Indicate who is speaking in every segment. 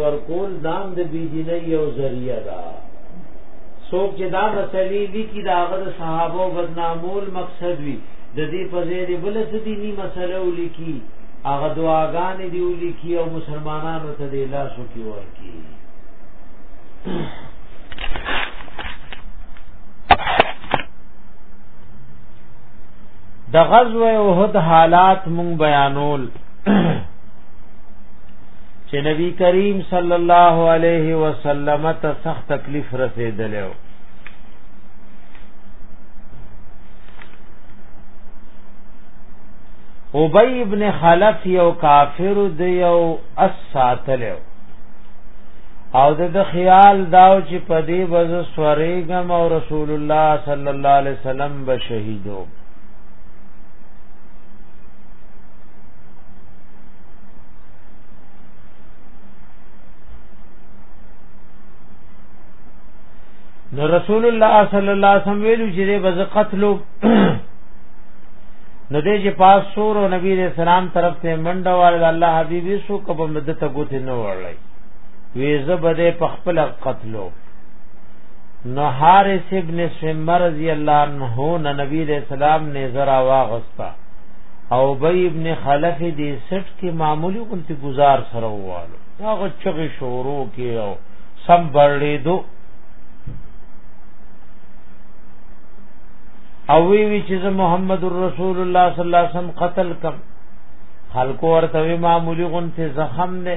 Speaker 1: ورکول دام د بيدینه یو ذریعہ ده څوک چې دا مسلې لیکي دا غد صحابه بدنامول مقصد وي د دې په ځای دی بل څه دي ني مسله ولیکي هغه دعاګانې دی ولیکي او مسلمانانو ته د لاس وکي ورکی د غزوه احد حالات مون بیانول چې نبی کریم صلی الله علیه وسلم ته سخت تکلیف رسیدلو ابی ابن خلف یو کافر دی یو اس ساتلو او د د خیال داو چې په دې وز سورېګم او رسول الله صلی الله علیه وسلم به شهیدو نو رسول الله صلی الله علیه وسلم ویلو چې به قتلو نو دې چې پاس سور او نبی دې سلام طرف ته منډه وال الله حبیبی سو کبه مدد ته ګوت نه وړلای وی زبده په خپل قتلو نو حارث ابن سمر رضی الله عنه نبی دې سلام نه زرا واغستا او بی ابن خلف دې سټ کې معمولی غلطي گزار سره ووالو هغه چغې شورو کې او سم برلې دو او وی وی چې محمد رسول الله صلی الله علیه وسلم قتل کم خلکو ورته معمولی غنته زخم نه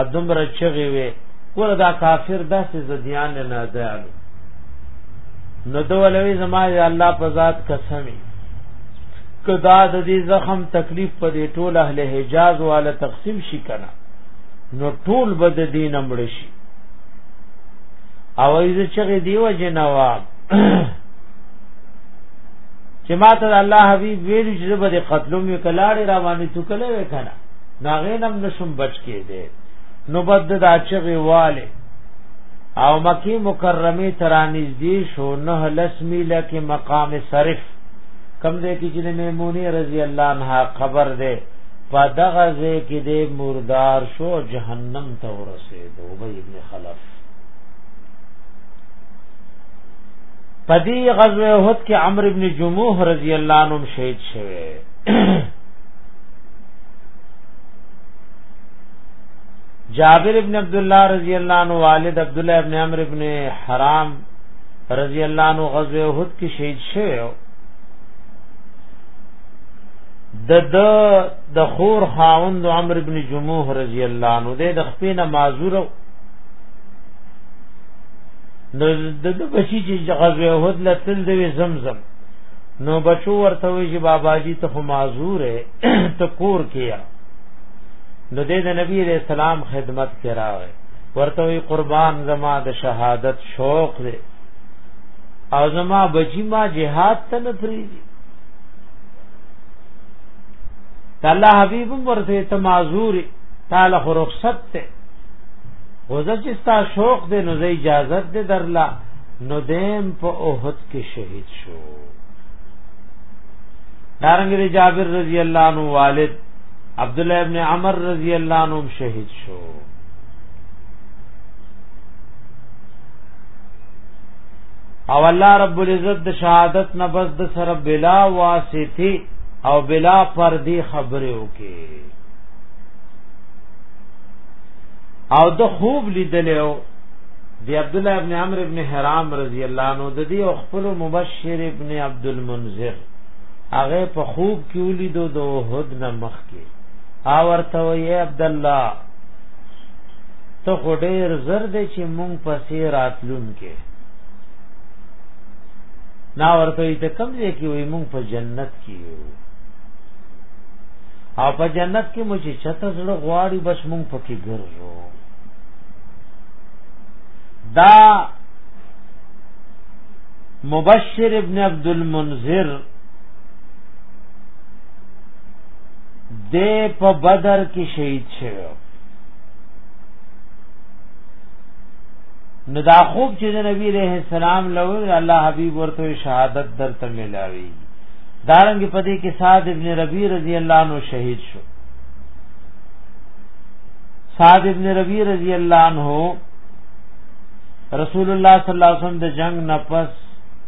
Speaker 1: ادم رچغي وي ګور دا کافر داسې زديان نه دیالو نو دولوي زما یا الله په ذات قسمي کدا د دې زخم تکلیف په دې ټول اهل حجاز والا تقسیم شي کنه نو ټول بد دین امړ شي او ایزه چې دیو جنوا چې ما ته الله حبیب ویل چې به قتلوم یو کلاړې را باندې تو کله وکنه ناغې نم نشم بچ کې دې نو بد د اچغه والے او مکی مکرمه ترانیز دی شو نه لسمی لکه مقام صرف کم دې کې چې میمونی رضی الله عنها قبر دې په دغه ځای کې دې مردار شو جهنم ته ورسېدو ابي ابن خلف پدی غزوه احد کې عمرو ابن جموح رضی الله عنه شهید شوه جابر ابن عبد الله رضی الله عنه والد عبد الله ابن عمرو ابن حرام رضی الله عنه غزوه احد کې شهید شوی د د د خور خاوند عمرو ابن جموح رضی الله عنه د خپل نمازور نو د د بچی چې غزوه احد لتل د زمزم نو بچو ورته وی چې بابا جی ته معذور ہے ته کور کیا نو د نبی علیہ السلام خدمت کرا ورته وی قربان زما د شهادت شوق دې او زما بچی ما جهاد ته نه پریږي الله حبیب ورته ته معذور تعالی خو رخصت ته وزه چې ستا شوق دې نو زې اجازه دې درلا نو دیم په اوحد کې شهید شو دارنګ دې جابر رضی الله عنه والد عبد الله ابن عمر رضی الله عنهم شهید شو او الله رب العزت د شهادت نه بس د سره بلا واسطه او بلا پردي خبره وکي او د خوب لیدلو دی عبد الله ابن عمرو ابن حرام رضی الله عنه د دې او خپل مبشر ابن عبد المنذر هغه په خوب کې ولیدو د وحد نه مخ کې او ورته وی عبد الله ته خو ډیر زر دی چې مونږ پسې راتلون کې نا ورته ته کم دی کې وي مونږ په جنت کې یو او په جنت کې مو چې چته زړه غواړي بس مونږ پکې ګرځو دا مبشر ابن عبد المنذر د په بدر کې شهید شوی نو دا خوب چې د نبی عليه السلام لور الله حبيب ورته شهادت درته ملاوي دارنګ پدې کې سعد ابن ربيع رضی الله عنه شهید شو سعد ابن ربيع رضی الله عنه رسول الله صلی الله علیه وسلم د جنگ نفس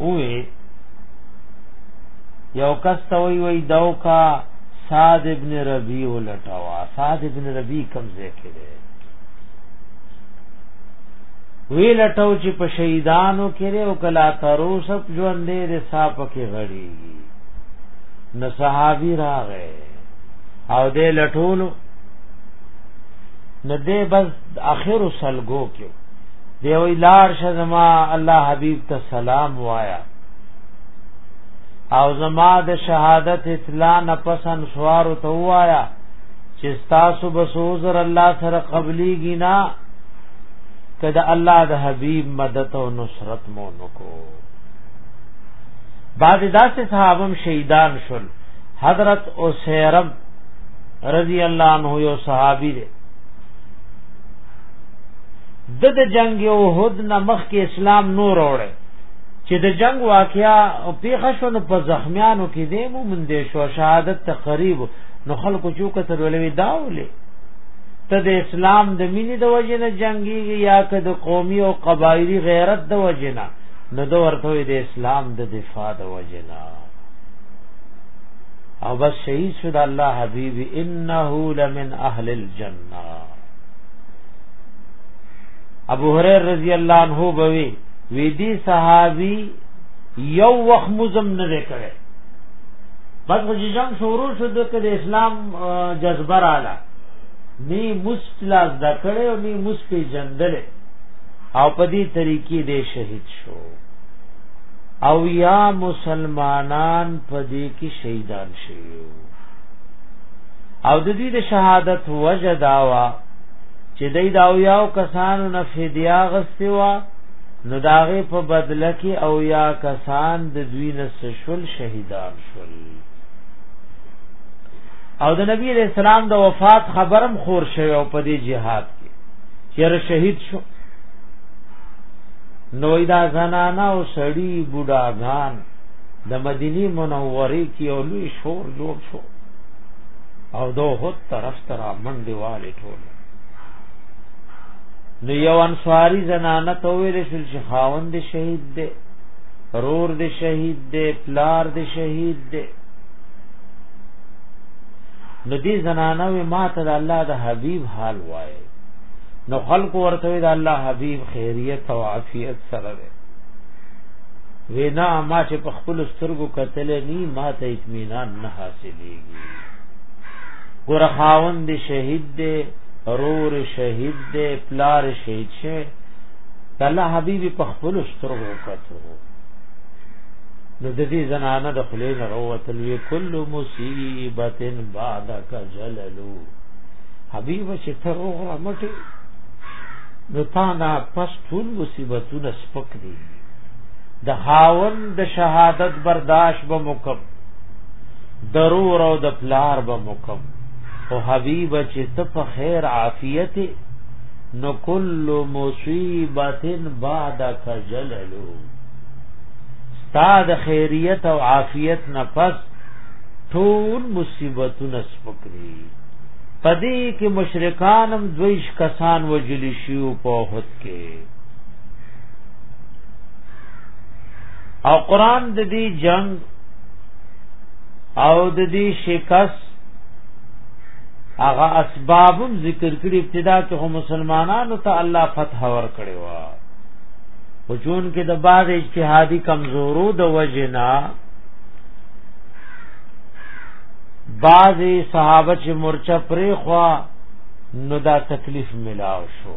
Speaker 1: وې یو کس ته وی وی داو کا سعد ابن ربیع ولټ سعد ابن ربی کم ځای کې دی وی لټو چې په شهیدانو کې او کلا تروس ژوند دې رسا پکې غړي نو صحابي راغې او دې لټولو نو دې بس اخر سلګو کې دی وی لار شزما الله حبیب ته سلام وایا او زما د شهادت اطلاع نه پس انصار ته وایا چې تاسو به سوزر الله سره قبلي گینا کده الله د حبيب مدد او نصرت مو نکو بعد داسې صحابم شهیدان شول حضرت اسیرم رضی الله عنه یو صحابي دی د جنگ احد نه مخکې اسلام نور وړي چې د جنگ واقعیا پیښه شو نو په زخمیانو کې دی مو من دې شو شهادت تقریب نو خلکو چې کتل ولوي داولې ته د اسلام د مینې د وجې نه جنگي یا که د قومي او قبایلی غیرت د وجې نه نو د ورته د اسلام د دفاع د وجې نه او بس شهید شد الله حبیب انه لمن اهل الجنه ابو هريره رضی الله عنه بوي وی دي صحابي یو وخت مزم نه وکړي بس خو چې جنگ شروع شو د اسلام جذبه رااله نی مستلاز د کړه او نی مس په جندل او په دې طریقې دې شهید شو او یا مسلمانان په دې کې شهیدان شوی او د دې د شهادت وجداوا چې دای دا او یاو کسانو نه فدیا غستی وا نو داغه په بدله کې او یا کسان د دوی نه شول شهیدان شول او د نبی علیہ السلام د وفات خبرم خور شوی او په دې جهاد کې چیر شهید شو نوې دا زنانا او سړی بوډاګان د مدینی منورې کې اولوی شور جوړ شو او دو هوت طرف تر من دیواله ټول نو یو انصاری زنانه ته ویل شل چې خاوند شهید دی رور دی شهید دی پلار دی شهید دی نو دې زنانه وی ما ته د الله د حبیب حال وای نو خلق ورته د الله حبیب خیریت او عافیت سره دی وینا ما چې په خپل سترګو کتل نی ما ته اطمینان نه حاصل چلیږي ګور خاوند شهید دی رور شهید دی پلار شهید شه د الله حبیب په خپل سترګو کتو نو د دې زنانه د خلې نه وروتل وی کل مصیبت بعدک جللو حبیب چې تر اوغه مټي نو تا نه پس ټول مصیبتونه سپک دي د خاون د شهادت برداشت به مکمل ضرور او د پلار به مکم او حبیب چې ته په خیر عافیت نو کل مصیبت بعدک جللو تا د خیریت او عافیت نه پس ټول مصیبتونه سپکري پدې کې مشرکان هم دویش کسان وجل شیو په هوت کې او قران د دې جنگ او د دې شکست هغه اسبابم ذکر کړي ابتدا کې هم مسلمانانو ته الله فتح ور کړی و او چون کې د بعض اجتهادي کمزورو د وجنا بعض صحابه چې مرچه پرې خوا نو دا تکلیف ملاو شو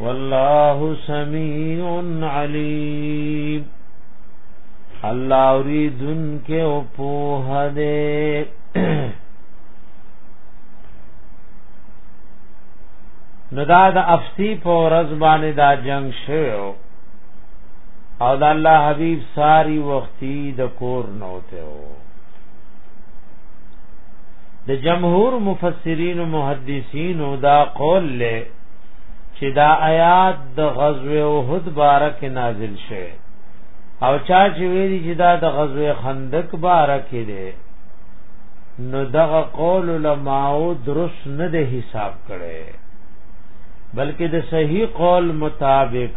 Speaker 1: والله سميع عليم الله اوریدن کې او په هده نو دا د افسی په ورځ باندې دا جنگ شو او د الله حبیب ساری وختي د کور نوته و د جمهور مفسرین او محدثین دا قول له چې دا آیات د غزوه احد بارک نازل شوه او چا چې ویلي چې دا د غزوه خندق بارک دی نو دغه قول علماو درست نه دی حساب کړي بلکې د صحیح قول مطابق